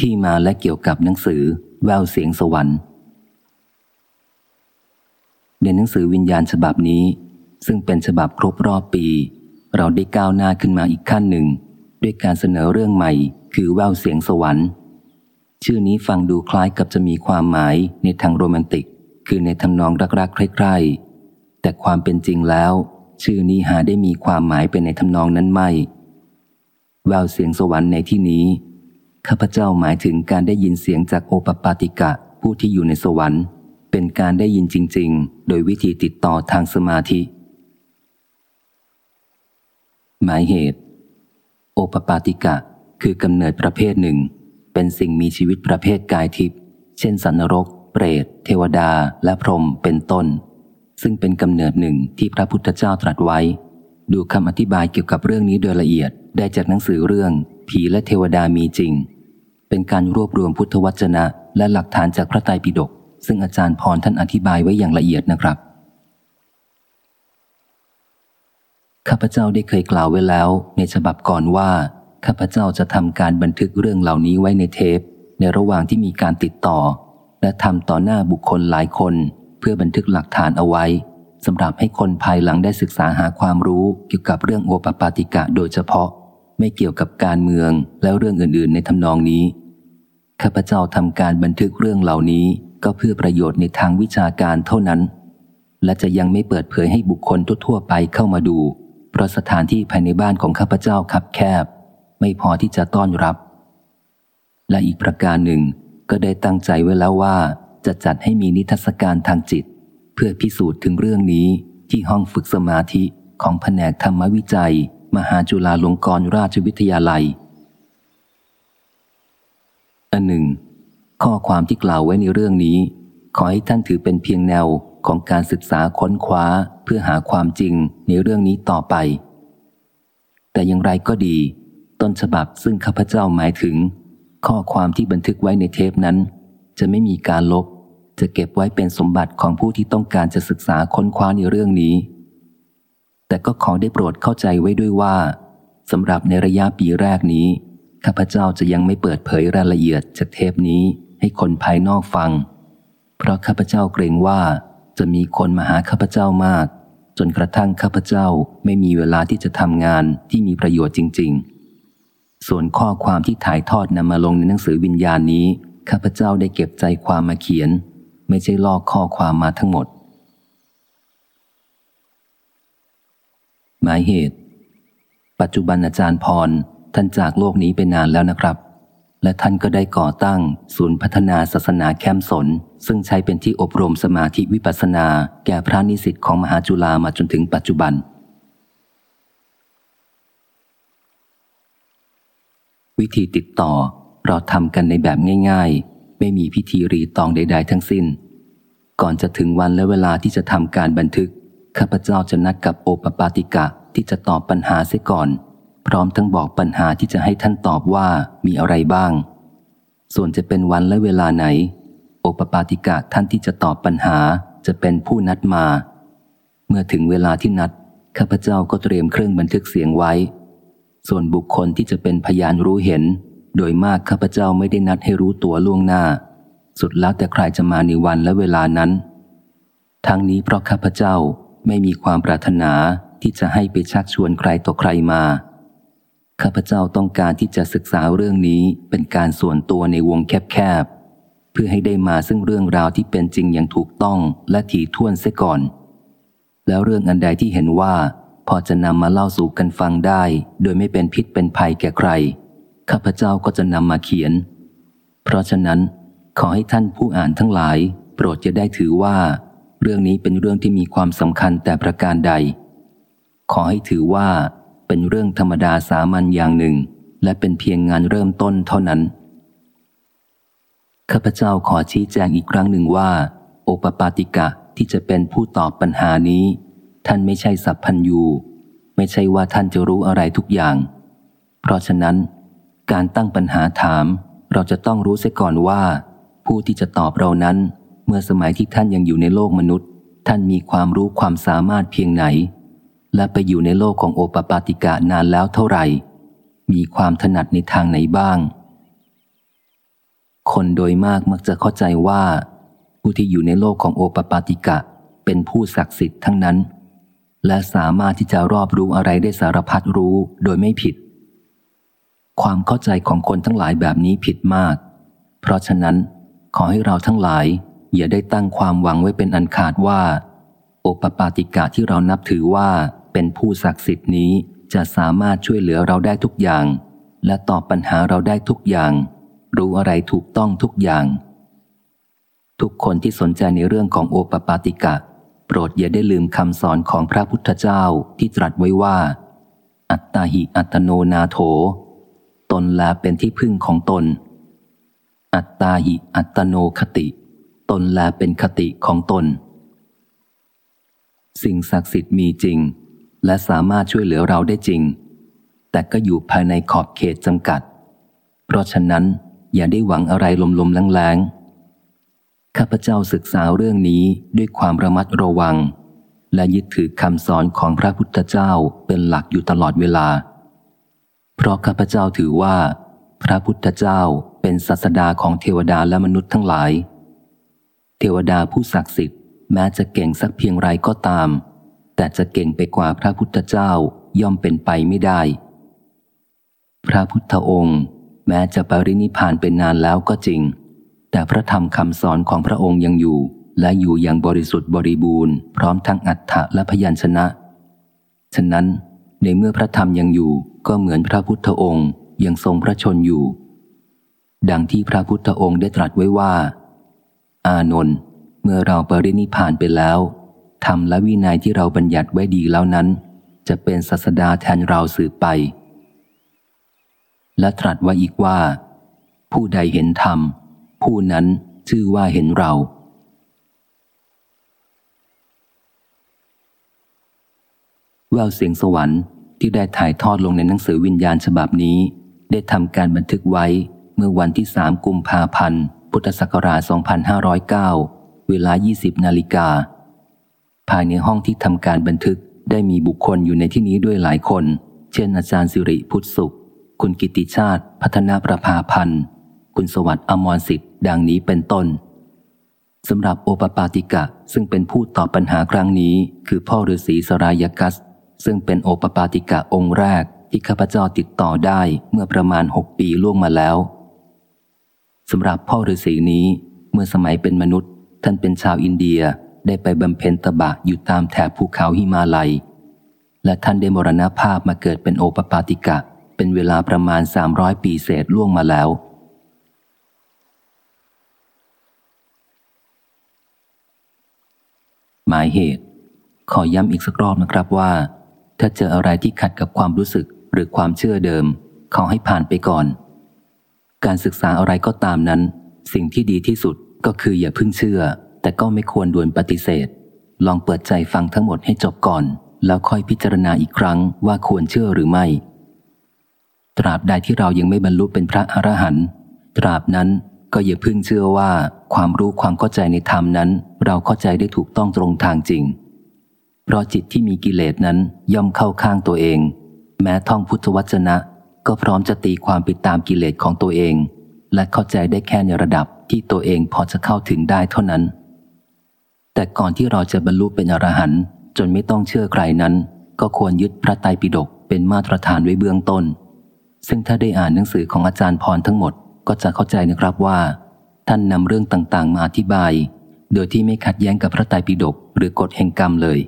ที่มาและเกี่ยวกับหนังสือ แววเสียงสวรรค์ ในหนังสือวิญญาณฉบับนี้ ซึ่งเป็นฉบับครบรอบปี เราได้ก้าวหน้าขึ้นมาอีกขั้นหนึ่ง ด้วยการเสนอเรื่องใหม่ คือแววเสียงสวรรค์ ชื่อนี้ฟังดูคล้ายกับจะมีความหมายในทางโรแมนติก คือในทำนองรักๆใคร่ๆแต่ความเป็นจริงแล้ว ชื่อนี้หาได้มีความหมายเป็นในทำนองนั้นไม่แววเสียงสวรรค์ในที่นี้ ข้าพเจ้าหมายถึงการได้ยินเสียงจากโอปปาติกะผู้ที่อยู่ในสวรรค์ เป็นการได้ยินจริง ๆ โดยวิธีติดต่อทางสมาธิ หมายเหตุ โอปปาติกะคือกำเนิดประเภทหนึ่ง เป็นสิ่งมีชีวิตประเภทกายทิพย์เช่นสันนรก เปรต เทวดา และพรหมเป็นต้น ซึ่งเป็นกำเนิดหนึ่งที่พระพุทธเจ้าตรัสไว้ ดูคำอธิบายเกี่ยวกับเรื่องนี้โดยละเอียดได้จากหนังสือเรื่องผีและเทวดามีจริง เป็นการรวบรวมพุทธวจนะ และหลักฐานจากพระไตรปิฎกซึ่งอาจารย์พรท่านอธิบายไว้อย่างละเอียดนะครับ ข้าพเจ้าได้เคยกล่าวไว้แล้ว ในฉบับก่อนว่า ข้าพเจ้าจะทำการบันทึกเรื่องเหล่านี้ไว้ในเทป ในระหว่างที่มีการติดต่อ และทำต่อหน้าบุคคลหลายคน เพื่อบันทึกหลักฐานเอาไว้สำหรับให้คนภายหลังได้ศึกษาหาความรู้เกี่ยวกับเรื่องโอปปาติกะโดยเฉพาะ ไม่เกี่ยวกับการเมืองแล้วเรื่องอื่น ๆ ในทำนองนี้ ข้าพเจ้าทำการบันทึกเรื่องเหล่านี้ก็เพื่อประโยชน์ในทางวิชาการเท่านั้น และจะยังไม่เปิดเผยให้บุคคลทั่วๆไปเข้ามาดู เพราะสถานที่ภายในบ้านของข้าพเจ้าคับแคบ ไม่พอที่จะต้อนรับ และอีกประการหนึ่ง ก็ได้ตั้งใจไว้แล้วว่า จะจัดให้มีนิทรรศการทางจิต เพื่อพิสูจน์ถึงเรื่องนี้ที่ห้องฝึกสมาธิของแผนกธรรมวิจัย มหาจุฬาลงกรณราชวิทยาลัย อันหนึ่ง ข้อความที่กล่าวไว้ในเรื่องนี้ ขอให้ท่านถือเป็นเพียงแนวของการศึกษาค้นคว้าเพื่อหาความจริงในเรื่องนี้ต่อไป แต่อย่างไรก็ดี ต้นฉบับซึ่งข้าพเจ้าหมายถึง ข้อความที่บันทึกไว้ในเทปนั้น จะไม่มีการลบ จะเก็บไว้เป็นสมบัติของผู้ที่ต้องการจะศึกษาค้นคว้าในเรื่องนี้ แต่ก็ขอได้โปรดเข้าใจไว้ด้วยว่าสำหรับในระยะปีแรกนี้ ข้าพเจ้าจะยังไม่เปิดเผยรายละเอียดจากเทปนี้ให้คนภายนอกฟัง เพราะข้าพเจ้าเกรงว่าจะมีคนมาหาข้าพเจ้ามาก จนกระทั่งข้าพเจ้าไม่มีเวลาที่จะทำงานที่มีประโยชน์จริง ๆ ส่วนข้อความที่ถ่ายทอดนำมาลงในหนังสือวิญญาณนี้ ข้าพเจ้าได้เก็บใจความมาเขียน ไม่ใช่ลอกข้อความมาทั้งหมด หมายเหตุ ปัจจุบันอาจารย์พร ท่านจากโลกนี้ไปนานแล้วนะครับ และท่านก็ได้ก่อตั้ง ศูนย์พัฒนาศาสนาแคมสน ซึ่งใช้เป็นที่อบรมสมาธิวิปัสนา แก่พระนิสิตของมหาจุฬามาจนถึงปัจจุบัน วิธีติดต่อเราทำกันในแบบง่าย ๆ ไม่มีพิธีรีตองใด ๆ ทั้งสิ้น ก่อนจะถึงวันและเวลาที่จะทำการบันทึกข้าพเจ้าจะนัดกับโอปปาติกะที่จะตอบปัญหาเสียก่อน พร้อมทั้งบอกปัญหาที่จะให้ท่านตอบว่ามีอะไรบ้าง ส่วนจะเป็นวันและเวลาไหน โอปปาติกะท่านที่จะตอบปัญหาจะเป็นผู้นัดมา เมื่อถึงเวลาที่นัด ข้าพเจ้าก็เตรียมเครื่องบันทึกเสียงไว้ ส่วนบุคคลที่จะเป็นพยานรู้เห็น โดยมากข้าพเจ้าไม่ได้นัดให้รู้ตัวล่วงหน้า สุดแล้วแต่ใครจะมาในวันและเวลานั้น ทั้งนี้เพราะข้าพเจ้าไม่มีความปรารถนาที่จะให้ไปชักชวนใครต่อใครมา ข้าพเจ้าต้องการที่จะศึกษาเรื่องนี้เป็นการส่วนตัวในวงแคบๆ เพื่อให้ได้มาซึ่งเรื่องราวที่เป็นจริงอย่างถูกต้องและถี่ถ้วนเสียก่อน แล้วเรื่องอันใดที่เห็นว่า พอจะนำมาเล่าสู่กันฟังได้ โดยไม่เป็นพิษเป็นภัยแก่ใคร ข้าพเจ้าก็จะนำมาเขียน เพราะฉะนั้น ขอให้ท่านผู้อ่านทั้งหลาย โปรดจะได้ถือว่า เรื่องนี้เป็นเรื่องที่มีความสำคัญแต่ประการใด ขอให้ถือว่า เป็นเรื่องธรรมดาสามัญอย่างหนึ่ง และเป็นเพียงงานเริ่มต้นเท่านั้น ข้าพเจ้าขอชี้แจงอีกครั้งหนึ่งว่า โอปปาติกะที่จะเป็นผู้ตอบปัญหานี้ ท่านไม่ใช่สัพพัญยูไม่ใช่ว่าท่านจะรู้อะไรทุกอย่าง เพราะฉะนั้น การตั้งปัญหาถาม เราจะต้องรู้เสียก่อนว่า ผู้ที่จะตอบเรานั้น เมื่อสมัยที่ท่านยังอยู่ในโลกมนุษย์ ท่านมีความรู้ความสามารถเพียงไหน และไปอยู่ในโลกของโอปปาติกะนานแล้วเท่าไหร่ มีความถนัดในทางไหนบ้าง คนโดยมากมักจะเข้าใจว่า ผู้ที่อยู่ในโลกของโอปปาติกะเป็นผู้ศักดิ์สิทธิ์ทั้งนั้น และสามารถที่จะรอบรู้อะไรได้สารพัดรู้โดยไม่ผิด ความเข้าใจของคนทั้งหลายแบบนี้ผิดมาก เพราะฉะนั้นขอให้เราทั้งหลายอย่าได้ตั้งความหวังไว้เป็นอันขาดว่า โอปปาติกะที่เรานับถือว่า เป็นผู้ศักดิ์สิทธิ์นี้จะสามารถช่วยเหลือเราได้ทุกอย่าง และตอบปัญหาเราได้ทุกอย่าง รู้อะไรถูกต้องทุกอย่าง ทุกคนที่สนใจในเรื่องของโอปปาติกะ โปรดอย่าได้ลืมคำสอนของพระพุทธเจ้าที่ตรัสไว้ว่า อัตตาหิอัตโนนาโถ ตนแลเป็นที่พึ่งของตน อัตตาหิอัตโนคติ ตนแลเป็นคติของตน สิ่งศักดิ์สิทธิ์มีจริง และสามารถช่วยเหลือเราได้จริง แต่ก็อยู่ภายในขอบเขตจำกัด เพราะฉะนั้นอย่าได้หวังอะไรลมๆแรงๆ ข้าพเจ้าศึกษาเรื่องนี้ด้วยความระมัดระวัง และยึดถือคำสอนของพระพุทธเจ้าเป็นหลักอยู่ตลอดเวลา เพราะข้าพเจ้าถือว่า พระพุทธเจ้าเป็นศาสดาของเทวดาและมนุษย์ทั้งหลาย เทวดาผู้ศักดิ์สิทธิ์แม้จะเก่งสักเพียงไรก็ตาม แต่จะเก่งไปกว่าพระพุทธเจ้าย่อมเป็นไปไม่ได้ พระพุทธองค์ แม้จะปรินิพานเป็นนานแล้วก็จริง แต่พระธรรมคำสอนของพระองค์ยังอยู่ และอยู่อย่างบริสุทธิ์บริบูรณ์พร้อมทั้งอัฏฐะและพยัญชนะ ฉะนั้นในเมื่อพระธรรมยังอยู่ก็เหมือนพระพุทธองค์ยังทรงพระชนอยู่ ดังที่พระพุทธองค์ได้ตรัสไว้ว่า อานนท์เมื่อเราปรินิพานไปแล้ว ธรรมและวินัยที่เราบัญญัติไว้ดีแล้วนั้น จะเป็นศาสดาแทนเราสืบไป และตรัสไว่าอีกว่า ผู้ใดเห็นธรรม ผู้นั้นชื่อว่าเห็นเรา แววเสียงสวรรค์ที่ได้ถ่ายทอดลงในหนังสือวิญญาณฉบับนี้ ได้ทำการบันทึกไว้เมื่อวันที่สามกุมภาพันธ์ พุทธศักราช 2509 เวลา 20 นาฬิกา ภายในห้องที่ทำการบันทึกได้มีบุคคลอยู่ในที่นี้ด้วยหลายคน เช่น อาจารย์สิริพุทธสุข คุณกิติชาติ พัฒนาประภาพันธ์ คุณสวัสดิ์อมรสิทธิ์ ดังนี้เป็นต้นสำหรับโอปปาติกะซึ่งเป็นผู้ตอบปัญหาครั้งนี้ คือพ่อฤาษีสรายกัส ซึ่งเป็นโอปปาติกะองค์แรกที่ข้าพเจ้าติดต่อได้เมื่อประมาณหกปีล่วงมาแล้วสำหรับพ่อฤาษีนี้ เมื่อสมัยเป็นมนุษย์ ท่านเป็นชาวอินเดีย ได้ไปบำเพ็ญตบะอยู่ตามแถบภูเขาหิมาลัย และท่านได้มรณภาพมาเกิดเป็นโอปปาติกะ เป็นเวลาประมาณ 300 ปีเศษล่วงมาแล้ว หมายเหตุ ขอย้ำอีกสักรอบนะครับว่า ถ้าเจออะไรที่ขัดกับความรู้สึกหรือความเชื่อเดิม ขอให้ผ่านไปก่อน การศึกษาอะไรก็ตามนั้น สิ่งที่ดีที่สุดก็คืออย่าพึ่งเชื่อ แต่ก็ไม่ควรด่วนปฏิเสธ ลองเปิดใจฟังทั้งหมดให้จบก่อน แล้วค่อยพิจารณาอีกครั้งว่าควรเชื่อหรือไม่ ตราบใดที่เรายังไม่บรรลุเป็นพระอรหันต์ตราบนั้นก็อย่าพึ่งเชื่อว่าความรู้ความเข้าใจในธรรมนั้น เราเข้าใจได้ถูกต้องตรงทางจริง เพราะจิตที่มีกิเลสนั้นย่อมเข้าข้างตัวเอง แม้ท่องพุทธวจนะ ก็พร้อมจะตีความปิดตามกิเลสของตัวเอง และเข้าใจได้แค่ในระดับที่ตัวเองพอจะเข้าถึงได้เท่านั้น แต่ก่อนที่เราจะบรรลุเป็นอรหันต์จนไม่ต้องเชื่อใครนั้น ก็ควรยึดพระไตรปิฎกเป็นมาตรฐานไว้เบื้องต้น ซึ่งถ้าได้อ่านหนังสือของอาจารย์พรทั้งหมดก็จะเข้าใจนะครับว่า ท่านนำเรื่องต่างๆ มาอธิบาย โดยที่ไม่ขัดแย้งกับพระไตรปิฎกหรือกฎแห่งกรรมเลย